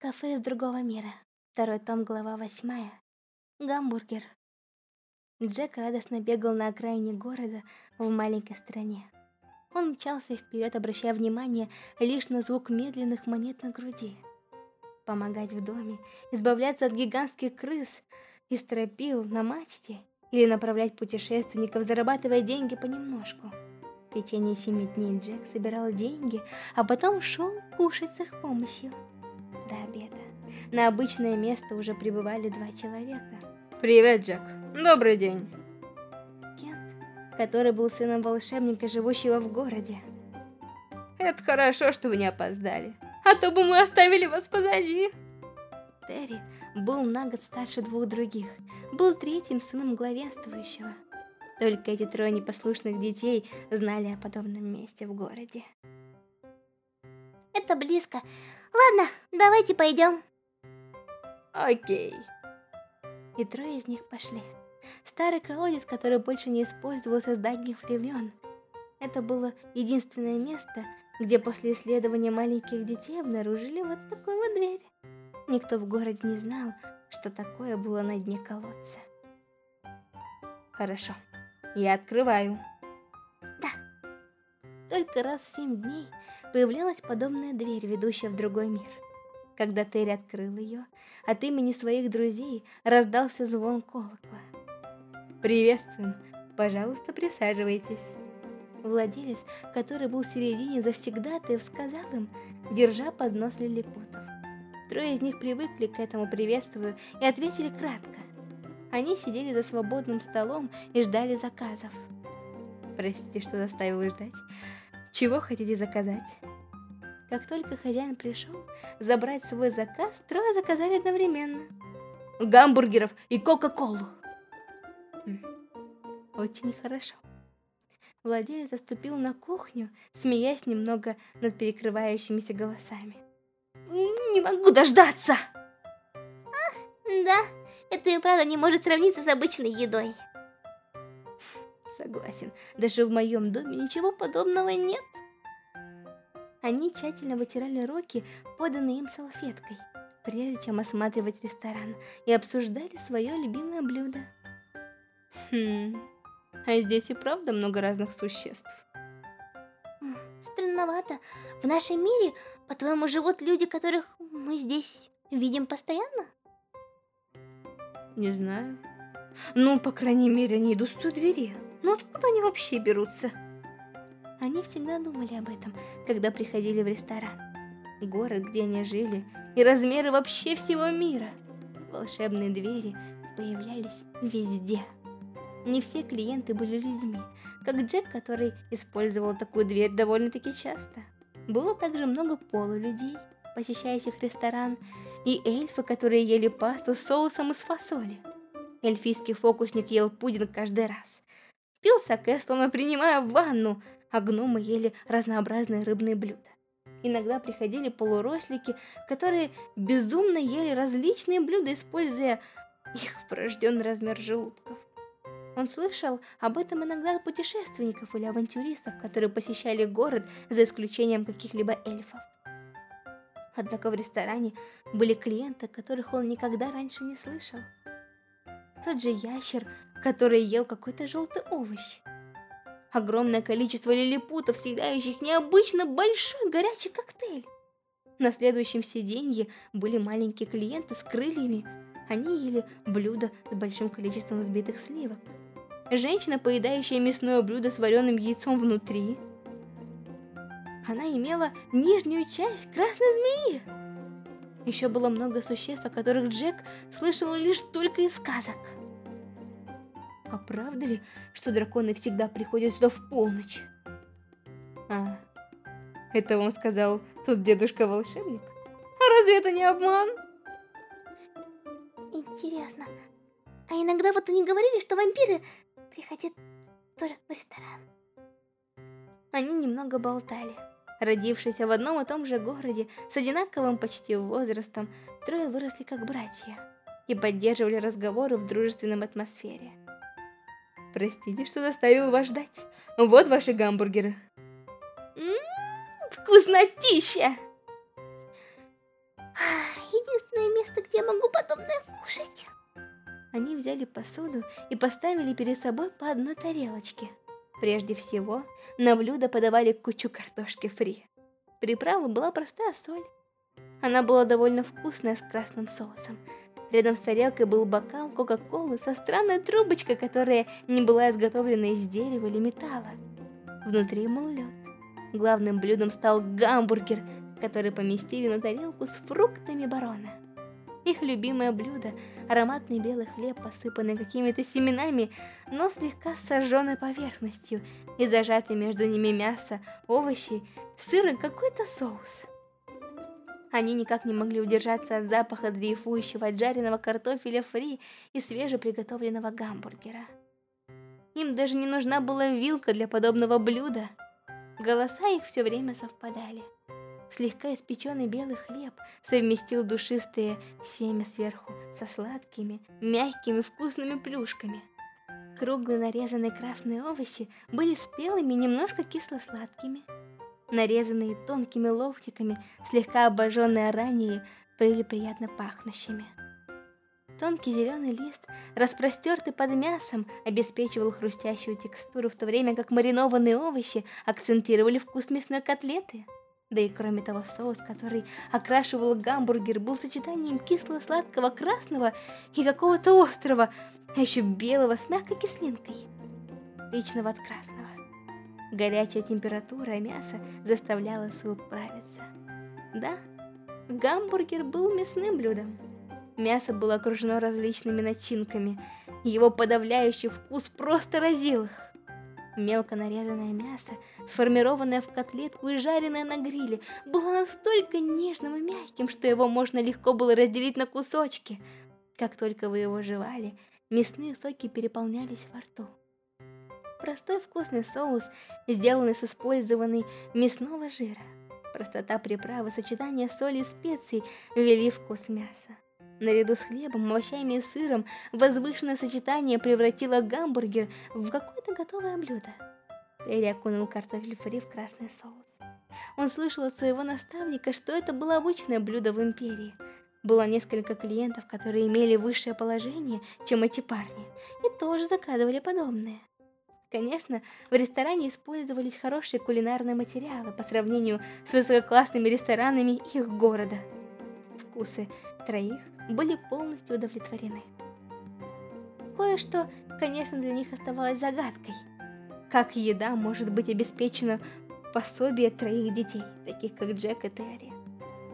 Кафе из другого мира. Второй том, глава восьмая. Гамбургер. Джек радостно бегал на окраине города в маленькой стране. Он мчался вперед, обращая внимание лишь на звук медленных монет на груди. Помогать в доме, избавляться от гигантских крыс и стропил на мачте или направлять путешественников, зарабатывая деньги понемножку. В течение семи дней Джек собирал деньги, а потом шел кушать с их помощью до обеда. На обычное место уже прибывали два человека. Привет, Джек. Добрый день. Кент, который был сыном волшебника, живущего в городе. Это хорошо, что вы не опоздали. А то бы мы оставили вас позади. Терри был на год старше двух других. Был третьим сыном главенствующего. Только эти трое непослушных детей знали о подобном месте в городе. Это близко. Ладно, давайте пойдем. Окей. И трое из них пошли. Старый колодец, который больше не использовался с давних времен. Это было единственное место, где после исследования маленьких детей обнаружили вот такую вот дверь. Никто в городе не знал, что такое было на дне колодца. Хорошо, я открываю. Только раз в семь дней появлялась подобная дверь, ведущая в другой мир. Когда Терри открыл ее, от имени своих друзей раздался звон колокола. «Приветствуем! Пожалуйста, присаживайтесь!» Владелец, который был в середине завсегдатаев, сказал им, держа поднос лилипутов. Трое из них привыкли к этому приветствию и ответили кратко. Они сидели за свободным столом и ждали заказов. Простите, что заставил ждать. Чего хотите заказать? Как только хозяин пришел забрать свой заказ, трое заказали одновременно. Гамбургеров и Кока-Колу. Очень хорошо. Владелец заступил на кухню, смеясь немного над перекрывающимися голосами. «Не могу дождаться!» а, «Да, это и правда не может сравниться с обычной едой». Согласен, даже в моем доме ничего подобного нет. Они тщательно вытирали руки, поданные им салфеткой, прежде чем осматривать ресторан, и обсуждали свое любимое блюдо. Хм, а здесь и правда много разных существ. Странновато. В нашем мире, по-твоему, живут люди, которых мы здесь видим постоянно? Не знаю. Ну, по крайней мере, они идут с той двери. Ну, откуда они вообще берутся? Они всегда думали об этом, когда приходили в ресторан. Город, где они жили, и размеры вообще всего мира. Волшебные двери появлялись везде. Не все клиенты были людьми, как Джек, который использовал такую дверь довольно-таки часто. Было также много полулюдей, посещающих ресторан, и эльфы, которые ели пасту с соусом из фасоли. Эльфийский фокусник ел пудинг каждый раз. Пил саке, словно принимая ванну, а гномы ели разнообразные рыбные блюда. Иногда приходили полурослики, которые бездумно ели различные блюда, используя их врожденный размер желудков. Он слышал об этом иногда от путешественников или авантюристов, которые посещали город за исключением каких-либо эльфов. Однако в ресторане были клиенты, которых он никогда раньше не слышал. Тот же ящер, который ел какой-то желтый овощ огромное количество лилипутов, съедающих необычно большой горячий коктейль. На следующем сиденье были маленькие клиенты с крыльями. Они ели блюдо с большим количеством взбитых сливок. Женщина, поедающая мясное блюдо с вареным яйцом внутри. Она имела нижнюю часть красной змеи. Еще было много существ, о которых Джек слышал лишь только из сказок. А правда ли, что драконы всегда приходят сюда в полночь? А, это вам сказал тот дедушка-волшебник? А разве это не обман? Интересно, а иногда вот они говорили, что вампиры приходят тоже в ресторан. Они немного болтали. Родившиеся в одном и том же городе, с одинаковым почти возрастом, трое выросли как братья и поддерживали разговоры в дружественном атмосфере. Простите, что заставил вас ждать. Вот ваши гамбургеры. Ммм, вкуснотища! единственное место, где я могу подобное кушать. Они взяли посуду и поставили перед собой по одной тарелочке. Прежде всего, на блюдо подавали кучу картошки фри. Приправа была простая соль. Она была довольно вкусная с красным соусом. Рядом с тарелкой был бокал кока-колы со странной трубочкой, которая не была изготовлена из дерева или металла. Внутри был лед. Главным блюдом стал гамбургер, который поместили на тарелку с фруктами барона. Их любимое блюдо – ароматный белый хлеб, посыпанный какими-то семенами, но слегка сожженной поверхностью, и зажатый между ними мясо, овощи, сыр и какой-то соус. Они никак не могли удержаться от запаха дрейфующего жареного картофеля фри и свежеприготовленного гамбургера. Им даже не нужна была вилка для подобного блюда. Голоса их все время совпадали. Слегка испеченный белый хлеб совместил душистые семя сверху со сладкими, мягкими, вкусными плюшками. Круглые нарезанные красные овощи были спелыми и немножко кисло-сладкими. Нарезанные тонкими ломтиками, слегка обожженные ранее, были приятно пахнущими. Тонкий зеленый лист, распростертый под мясом, обеспечивал хрустящую текстуру, в то время как маринованные овощи акцентировали вкус мясной котлеты. Да и кроме того, соус, который окрашивал гамбургер, был сочетанием кисло-сладкого красного и какого-то острого, а еще белого с мягкой кислинкой, личного от красного. Горячая температура мяса заставляла суп правиться. Да, гамбургер был мясным блюдом. Мясо было окружено различными начинками. Его подавляющий вкус просто разил их. Мелко нарезанное мясо, сформированное в котлетку и жареное на гриле, было настолько нежным и мягким, что его можно легко было разделить на кусочки. Как только вы его жевали, мясные соки переполнялись во рту. Простой вкусный соус, сделанный с использованной мясного жира. Простота приправы, сочетание соли и специй ввели вкус мяса. Наряду с хлебом, овощами и сыром возвышенное сочетание превратило гамбургер в какое-то готовое блюдо. Терри окунул картофель фри в красный соус. Он слышал от своего наставника, что это было обычное блюдо в Империи. Было несколько клиентов, которые имели высшее положение, чем эти парни, и тоже заказывали подобное. Конечно, в ресторане использовались хорошие кулинарные материалы по сравнению с высококлассными ресторанами их города. Вкусы троих были полностью удовлетворены. Кое-что, конечно, для них оставалось загадкой. Как еда может быть обеспечена пособие троих детей, таких как Джек и Терри?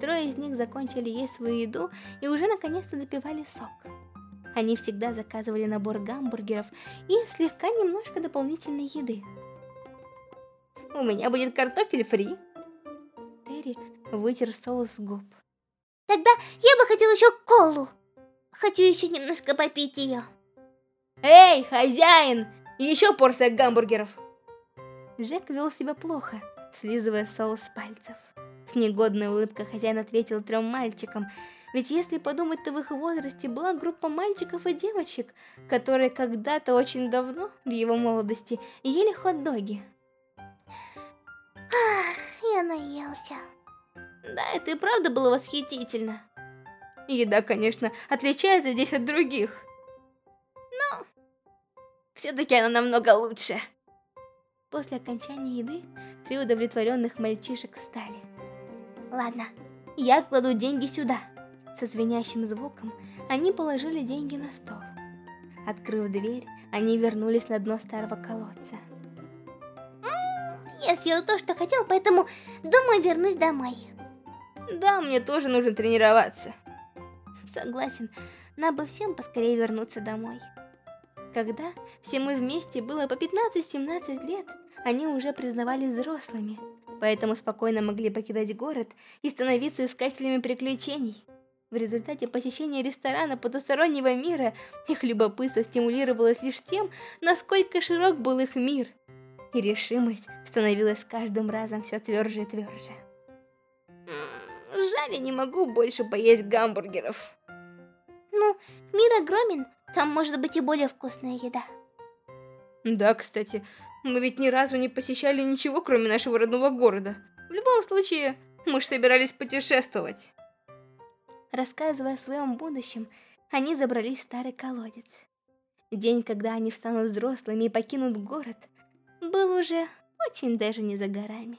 Трое из них закончили есть свою еду и уже наконец-то допивали сок. Они всегда заказывали набор гамбургеров и слегка немножко дополнительной еды. «У меня будет картофель фри!» Терри вытер соус с губ. Тогда я бы хотел еще колу. Хочу еще немножко попить ее. Эй, хозяин! Еще порция гамбургеров. Джек вел себя плохо, слизывая соус с пальцев. С негодной улыбкой хозяин ответил трем мальчикам, ведь если подумать, то в их возрасте была группа мальчиков и девочек, которые когда-то очень давно, в его молодости, ели хот-доги. Я наелся. Да, это и правда было восхитительно. Еда, конечно, отличается здесь от других. Но все-таки она намного лучше. После окончания еды три удовлетворенных мальчишек встали. Ладно, я кладу деньги сюда. Со звенящим звуком они положили деньги на стол. Открыв дверь, они вернулись на дно старого колодца. Я съел то, что хотел, поэтому думаю вернусь домой. Да, мне тоже нужно тренироваться. Согласен, нам бы всем поскорее вернуться домой. Когда все мы вместе было по 15-17 лет, они уже признавались взрослыми, поэтому спокойно могли покидать город и становиться искателями приключений. В результате посещения ресторана потустороннего мира их любопытство стимулировалось лишь тем, насколько широк был их мир, и решимость становилась с каждым разом все тверже и тверже. Жаль, я не могу больше поесть гамбургеров. Ну, мир огромен, там может быть и более вкусная еда. Да, кстати, мы ведь ни разу не посещали ничего, кроме нашего родного города. В любом случае, мы же собирались путешествовать. Рассказывая о своем будущем, они забрались в старый колодец. День, когда они станут взрослыми и покинут город, был уже очень даже не за горами.